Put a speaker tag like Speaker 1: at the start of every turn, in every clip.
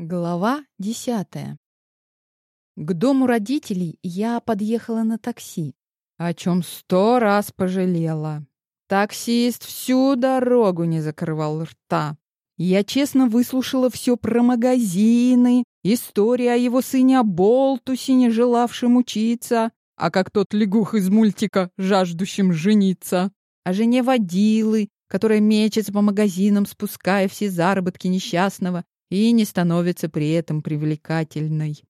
Speaker 1: Глава десятая. К дому родителей я подъехала на такси, о чем сто раз пожалела. Таксист всю дорогу не закрывал рта. Я честно выслушала все про магазины, история о его сыне Болтусе, не желавшем учиться, а как тот лягух из мультика, жаждущим жениться, о жене водилы, которая мечется по магазинам, спуская все заработки несчастного, и не становится при этом привлекательной.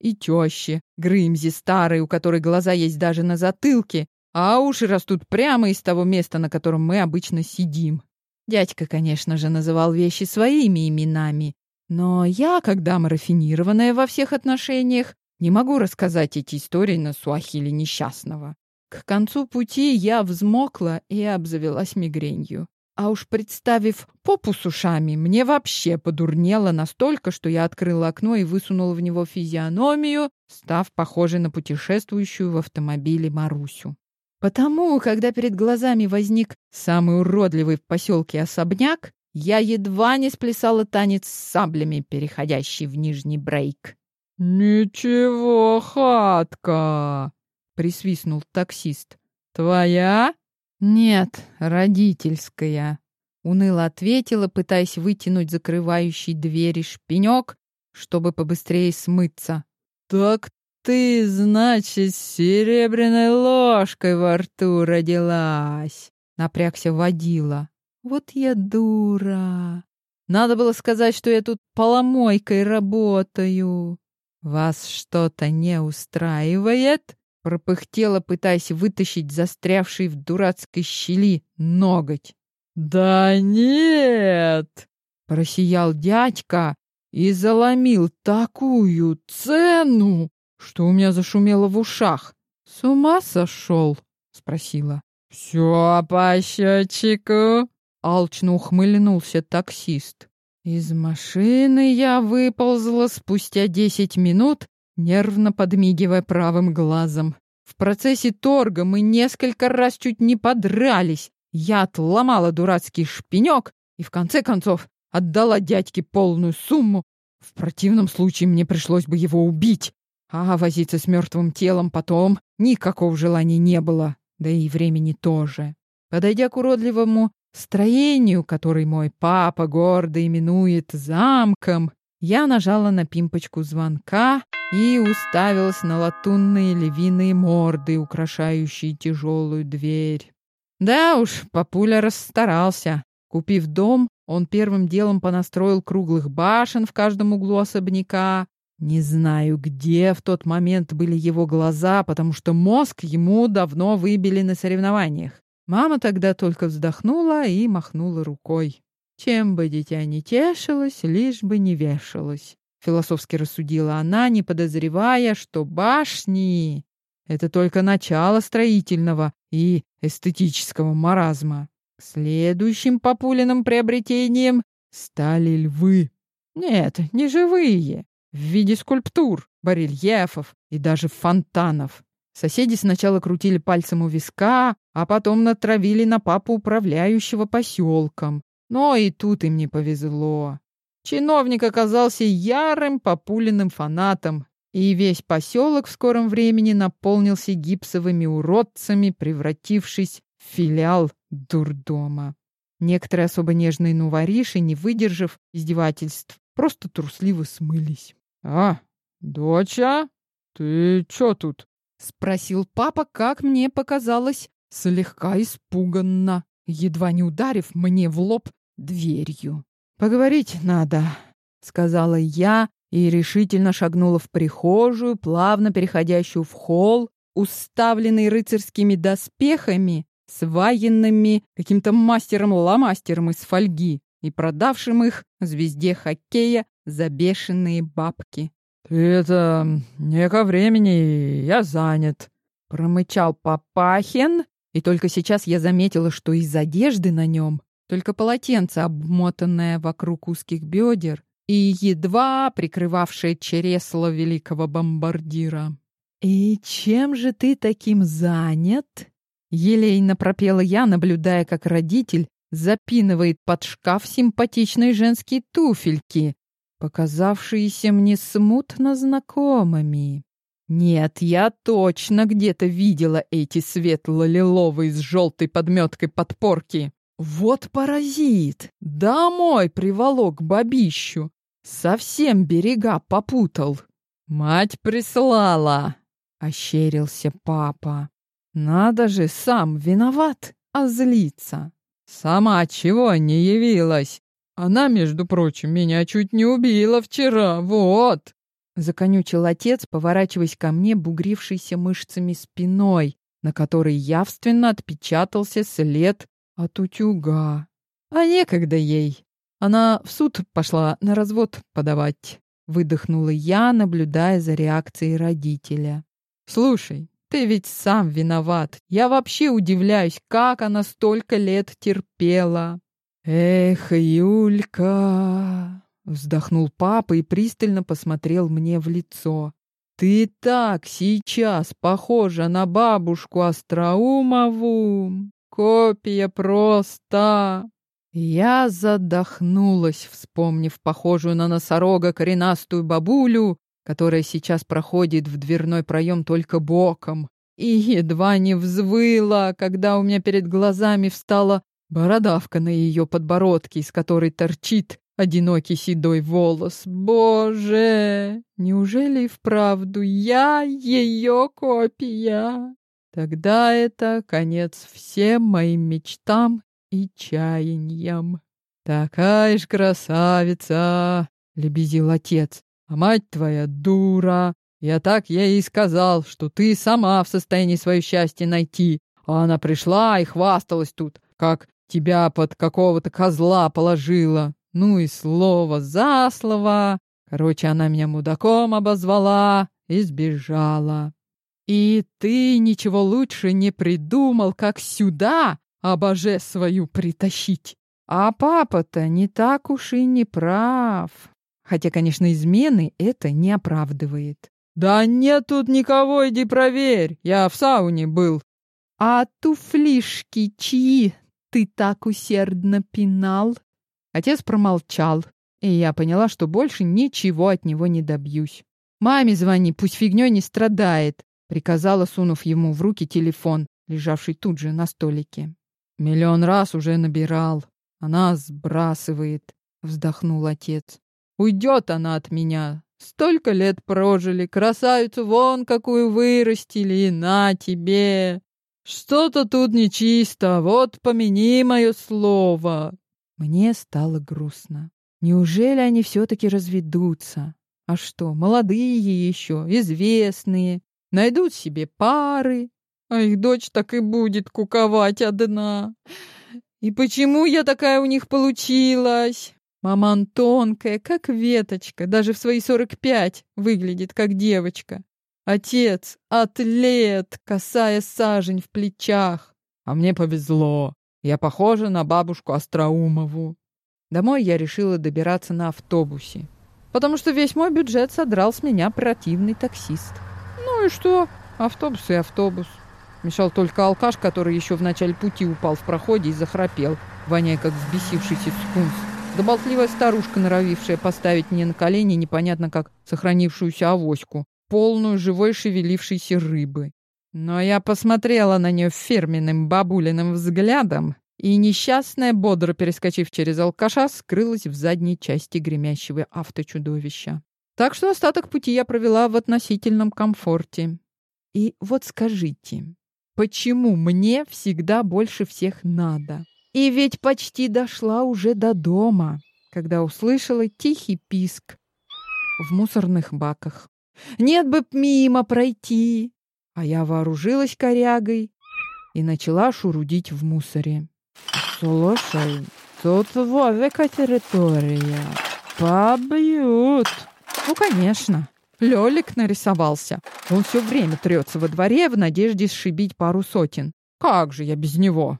Speaker 1: И тещи, Грымзи старой, у которой глаза есть даже на затылке, а уши растут прямо из того места, на котором мы обычно сидим. Дядька, конечно же, называл вещи своими именами, но я, как дама рафинированная во всех отношениях, не могу рассказать эти истории на суахиле несчастного. К концу пути я взмокла и обзавелась мигренью. А уж представив попу с ушами, мне вообще подурнело настолько, что я открыла окно и высунула в него физиономию, став похожей на путешествующую в автомобиле Марусю. Потому, когда перед глазами возник самый уродливый в поселке особняк, я едва не сплясала танец с саблями, переходящий в нижний брейк. «Ничего, хатка!» — присвистнул таксист. «Твоя?» «Нет, родительская», — уныло ответила, пытаясь вытянуть закрывающий двери шпинек, чтобы побыстрее смыться. «Так ты, значит, с серебряной ложкой во рту родилась!» — напрягся водила. «Вот я дура! Надо было сказать, что я тут поломойкой работаю. Вас что-то не устраивает?» Пропыхтела, пытаясь вытащить застрявший в дурацкой щели ноготь. «Да нет!» — просиял дядька и заломил такую цену, что у меня зашумело в ушах. «С ума сошел?» — спросила. «Все по счетчику!» — алчно ухмыльнулся таксист. Из машины я выползла спустя десять минут нервно подмигивая правым глазом. В процессе торга мы несколько раз чуть не подрались. Я отломала дурацкий шпинек и, в конце концов, отдала дядьке полную сумму. В противном случае мне пришлось бы его убить. А возиться с мертвым телом потом никакого желания не было, да и времени тоже. Подойдя к уродливому строению, который мой папа гордо именует замком, я нажала на пимпочку звонка и уставилась на латунные львиные морды, украшающие тяжелую дверь. Да уж, папуля расстарался. Купив дом, он первым делом понастроил круглых башен в каждом углу особняка. Не знаю, где в тот момент были его глаза, потому что мозг ему давно выбили на соревнованиях. Мама тогда только вздохнула и махнула рукой. Чем бы дитя не тешилось, лишь бы не вешалось. Философски рассудила она, не подозревая, что башни — это только начало строительного и эстетического маразма. Следующим популиным приобретением стали львы. Нет, не живые, в виде скульптур, барельефов и даже фонтанов. Соседи сначала крутили пальцем у виска, а потом натравили на папу управляющего поселком. Но и тут им не повезло. Чиновник оказался ярым популиным фанатом, и весь поселок в скором времени наполнился гипсовыми уродцами, превратившись в филиал дурдома. Некоторые особо нежные нувориши, не выдержав издевательств, просто трусливо смылись. «А, доча, ты чё тут?» — спросил папа, как мне показалось, слегка испуганно едва не ударив мне в лоб дверью. «Поговорить надо», — сказала я и решительно шагнула в прихожую, плавно переходящую в холл, уставленный рыцарскими доспехами, сваянными каким-то мастером-ломастером из фольги и продавшим их звезде хоккея за бешеные бабки. «Ты это... не ко времени, я занят», — промычал Папахин и только сейчас я заметила, что из одежды на нем только полотенце, обмотанное вокруг узких бедер и едва прикрывавшее чересло великого бомбардира. «И чем же ты таким занят?» Елейно пропела я, наблюдая, как родитель запинывает под шкаф симпатичные женские туфельки, показавшиеся мне смутно знакомыми. Нет, я точно где-то видела эти светло-лиловые с желтой подметкой подпорки. Вот паразит! Домой приволок бабищу. Совсем берега попутал. Мать прислала, — ощерился папа. Надо же, сам виноват, а злиться. Сама чего не явилась? Она, между прочим, меня чуть не убила вчера, вот. Законючил отец, поворачиваясь ко мне бугрившейся мышцами спиной, на которой явственно отпечатался след от утюга. А некогда ей. Она в суд пошла на развод подавать. Выдохнула я, наблюдая за реакцией родителя. «Слушай, ты ведь сам виноват. Я вообще удивляюсь, как она столько лет терпела». «Эх, Юлька!» Вздохнул папа и пристально посмотрел мне в лицо. «Ты так сейчас похожа на бабушку Остроумову! Копия просто!» Я задохнулась, вспомнив похожую на носорога коренастую бабулю, которая сейчас проходит в дверной проем только боком, и едва не взвыла, когда у меня перед глазами встала бородавка на ее подбородке, из которой торчит одинокий седой волос. Боже, неужели и вправду я ее копия? Тогда это конец всем моим мечтам и чаяниям. Такая ж красавица, лебезил отец. А мать твоя дура. Я так ей и сказал, что ты сама в состоянии свое счастье найти. А она пришла и хвасталась тут, как тебя под какого-то козла положила. Ну и слово за слово. Короче, она меня мудаком обозвала и сбежала. И ты ничего лучше не придумал, как сюда обоже свою притащить. А папа-то не так уж и не прав. Хотя, конечно, измены это не оправдывает. Да нет тут никого, иди проверь. Я в сауне был. А туфлишки чьи ты так усердно пинал? Отец промолчал, и я поняла, что больше ничего от него не добьюсь. «Маме звони, пусть фигнёй не страдает», — приказала, сунув ему в руки телефон, лежавший тут же на столике. «Миллион раз уже набирал. Она сбрасывает», — вздохнул отец. «Уйдет она от меня. Столько лет прожили, красавицу вон какую вырастили, и на тебе. Что-то тут нечисто, вот помяни мое слово. Мне стало грустно. Неужели они все-таки разведутся? А что, молодые еще, известные, найдут себе пары, а их дочь так и будет куковать одна. И почему я такая у них получилась? Маман тонкая, как веточка, даже в свои сорок пять выглядит как девочка. Отец — атлет, касая сажень в плечах. А мне повезло. Я похожа на бабушку Остроумову. Домой я решила добираться на автобусе, потому что весь мой бюджет содрал с меня противный таксист. Ну и что? Автобус и автобус. Мешал только алкаш, который еще в начале пути упал в проходе и захрапел, воняя как взбесившийся скунс. Да болтливая старушка, норовившая поставить мне на колени непонятно как сохранившуюся авоську, полную живой шевелившейся рыбы. Но я посмотрела на нее фирменным бабулиным взглядом, и несчастная, бодро перескочив через алкаша, скрылась в задней части гремящего авточудовища. Так что остаток пути я провела в относительном комфорте. И вот скажите, почему мне всегда больше всех надо? И ведь почти дошла уже до дома, когда услышала тихий писк в мусорных баках. Нет бы мимо пройти, а я вооружилась корягой и начала шурудить в мусоре. «Слушай, тут Вовика территория. Побьют!» «Ну, конечно!» Лёлик нарисовался. Он все время трется во дворе в надежде сшибить пару сотен. Как же я без него?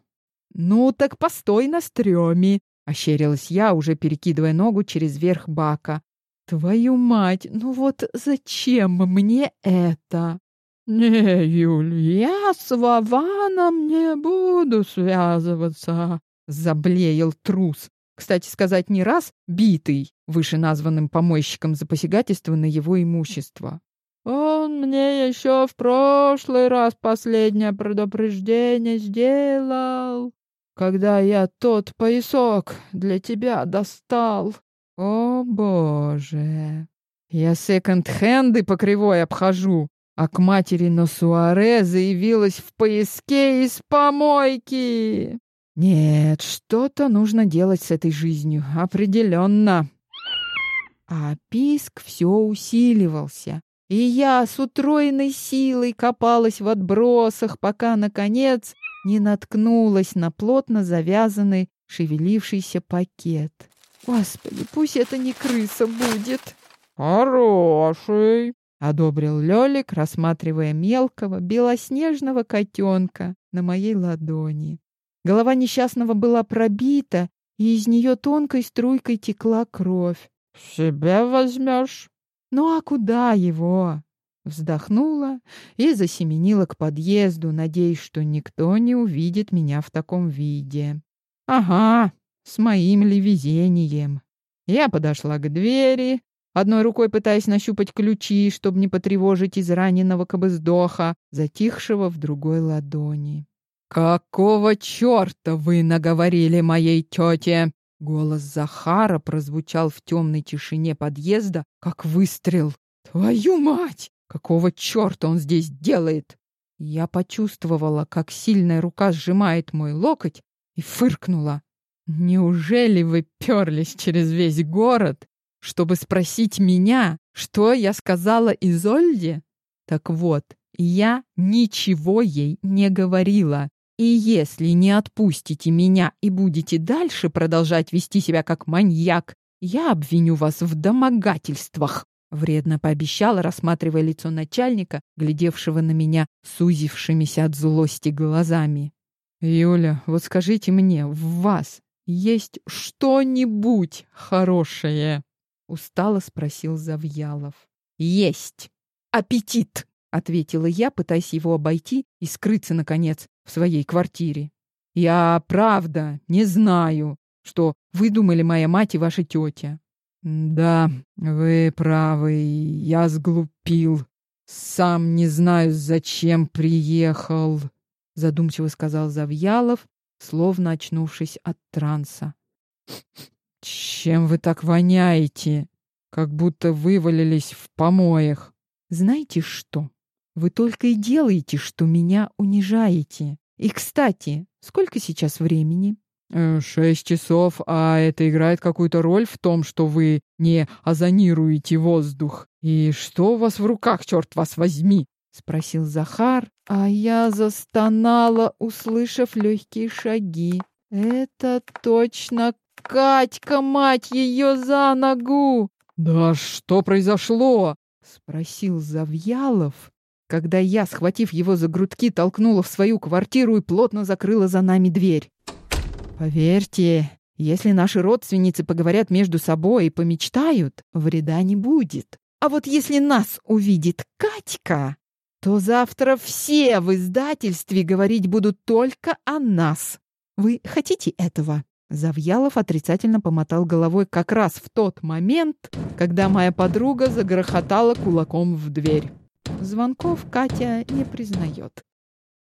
Speaker 1: Ну так постой на стреме, ощерилась я, уже перекидывая ногу через верх бака. Твою мать, ну вот зачем мне это? «Не, Юль, я с Вованом не буду связываться», — заблеял трус. кстати сказать, не раз битый вышеназванным помойщиком за посягательство на его имущество. Он мне еще в прошлый раз последнее предупреждение сделал, когда я тот поясок для тебя достал. О, боже! Я секонд-хенды по кривой обхожу, а к матери Носуаре заявилась в поиске из помойки. Нет, что-то нужно делать с этой жизнью, определенно. А писк все усиливался, и я с утроенной силой копалась в отбросах, пока, наконец, не наткнулась на плотно завязанный шевелившийся пакет. Господи, пусть это не крыса будет.
Speaker 2: Хороший, —
Speaker 1: одобрил Лёлик, рассматривая мелкого белоснежного котенка на моей ладони. Голова несчастного была пробита, и из нее тонкой струйкой текла кровь.
Speaker 2: «Себе возьмешь?»
Speaker 1: «Ну а куда его?» Вздохнула и засеменила к подъезду, надеясь, что никто не увидит меня в таком виде. «Ага, с моим ли везением?» Я подошла к двери, одной рукой пытаясь нащупать ключи, чтобы не потревожить израненного кобыздоха, затихшего в другой ладони. «Какого черта вы наговорили моей тете?» Голос Захара прозвучал в темной тишине подъезда, как выстрел. «Твою мать! Какого черта он здесь делает?» Я почувствовала, как сильная рука сжимает мой локоть, и фыркнула. «Неужели вы перлись через весь город чтобы спросить меня, что я сказала Изольде? Так вот, я ничего ей не говорила. И если не отпустите меня и будете дальше продолжать вести себя как маньяк, я обвиню вас в домогательствах. Вредно пообещала, рассматривая лицо начальника, глядевшего на меня сузившимися от злости глазами. «Юля, вот скажите мне, в вас есть что-нибудь хорошее?» Устало спросил Завьялов. Есть. Аппетит, ответила я, пытаясь его обойти и скрыться, наконец, в своей квартире. Я, правда, не знаю, что выдумали моя мать и ваша тетя. Да, вы правы, я сглупил. Сам не знаю, зачем приехал, задумчиво сказал Завьялов, словно очнувшись от транса. «Чем вы так воняете? Как будто вывалились в помоях». «Знаете что? Вы только и делаете, что меня унижаете. И, кстати, сколько сейчас времени?» э, «Шесть часов, а это играет какую-то роль в том, что вы не озонируете воздух. И что у вас в руках, черт вас возьми?» — спросил Захар, а я застонала, услышав легкие шаги. «Это точно Катька, мать ее, за ногу!» «Да что произошло?» — спросил Завьялов, когда я, схватив его за грудки, толкнула в свою квартиру и плотно закрыла за нами дверь. «Поверьте, если наши родственницы поговорят между собой и помечтают, вреда не будет. А вот если нас увидит Катька, то завтра все в издательстве говорить будут только о нас. Вы хотите этого?» Завьялов отрицательно помотал головой как раз в тот момент, когда моя подруга загрохотала кулаком в дверь. Звонков Катя не признает.